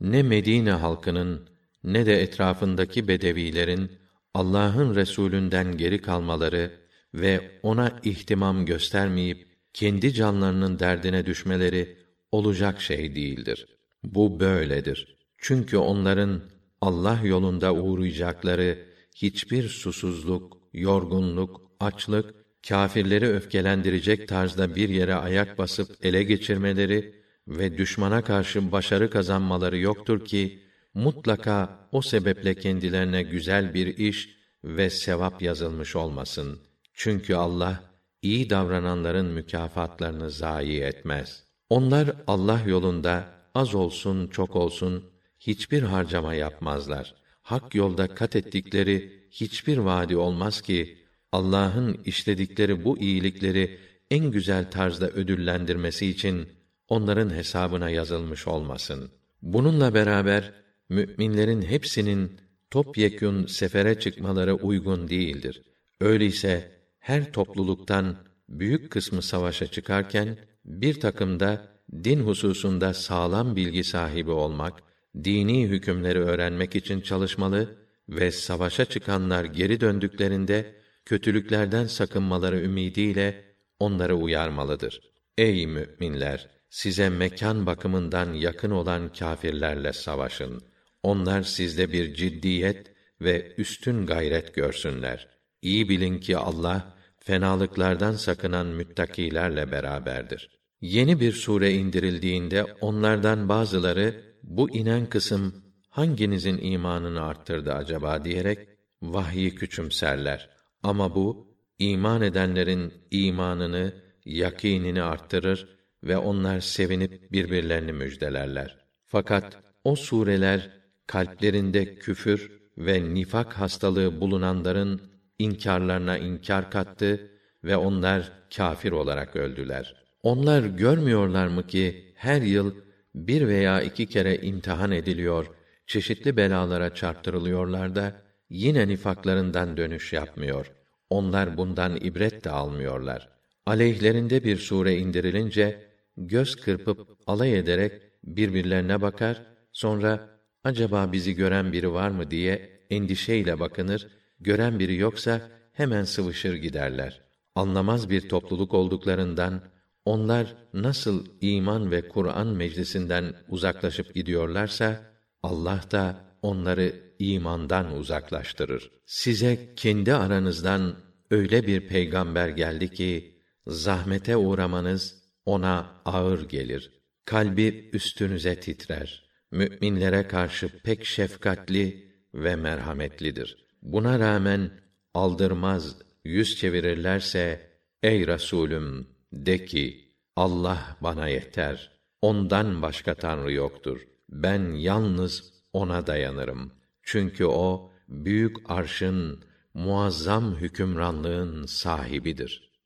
ne Medine halkının ne de etrafındaki bedevilerin Allah'ın Resulünden geri kalmaları ve ona ihtimam göstermeyip kendi canlarının derdine düşmeleri olacak şey değildir. Bu böyledir. Çünkü onların Allah yolunda uğrayacakları hiçbir susuzluk, yorgunluk, açlık, kâfirleri öfkelendirecek tarzda bir yere ayak basıp ele geçirmeleri ve düşmana karşı başarı kazanmaları yoktur ki mutlaka o sebeple kendilerine güzel bir iş ve sevap yazılmış olmasın. Çünkü Allah iyi davrananların mükafatlarını zayi etmez. Onlar Allah yolunda az olsun çok olsun hiçbir harcama yapmazlar. Hak yolda kat ettikleri hiçbir vaadi olmaz ki Allah'ın işledikleri bu iyilikleri en güzel tarzda ödüllendirmesi için onların hesabına yazılmış olmasın. Bununla beraber müminlerin hepsinin topyekün sefere çıkmaları uygun değildir. Öyleyse her topluluktan büyük kısmı savaşa çıkarken bir takım da din hususunda sağlam bilgi sahibi olmak, dini hükümleri öğrenmek için çalışmalı ve savaşa çıkanlar geri döndüklerinde kötülüklerden sakınmaları ümidiyle onları uyarmalıdır. Ey müminler, size mekan bakımından yakın olan kâfirlerle savaşın. Onlar sizde bir ciddiyet ve üstün gayret görsünler. İyi bilin ki Allah fenalıklardan sakınan müttakilerle beraberdir. Yeni bir sure indirildiğinde onlardan bazıları bu inen kısım hanginizin imanını arttırdı acaba diyerek vahyi küçümserler. Ama bu iman edenlerin imanını, yakinini arttırır ve onlar sevinip birbirlerini müjdelerler. Fakat o sureler kalplerinde küfür ve nifak hastalığı bulunanların inkarlarına inkar kattı ve onlar kâfir olarak öldüler. Onlar görmüyorlar mı ki her yıl bir veya iki kere imtihan ediliyor, çeşitli belalara çarptırılıyorlar da yine nifaklarından dönüş yapmıyor. Onlar bundan ibret de almıyorlar. Aleyhlerinde bir sure indirilince göz kırpıp alay ederek birbirlerine bakar, sonra acaba bizi gören biri var mı diye endişeyle bakınır, gören biri yoksa hemen sıvışır giderler. Anlamaz bir topluluk olduklarından onlar nasıl iman ve Kur'an meclisinden uzaklaşıp gidiyorlarsa Allah da onları imandan uzaklaştırır. Size kendi aranızdan öyle bir peygamber geldi ki zahmete uğramanız ona ağır gelir. Kalbi üstünüze titrer. Müminlere karşı pek şefkatli ve merhametlidir. Buna rağmen aldırmaz, yüz çevirirlerse ey Resulüm de ki Allah bana yeter. Ondan başka tanrı yoktur. Ben yalnız ona dayanırım. Çünkü o büyük arşın muazzam hükümranlığın sahibidir.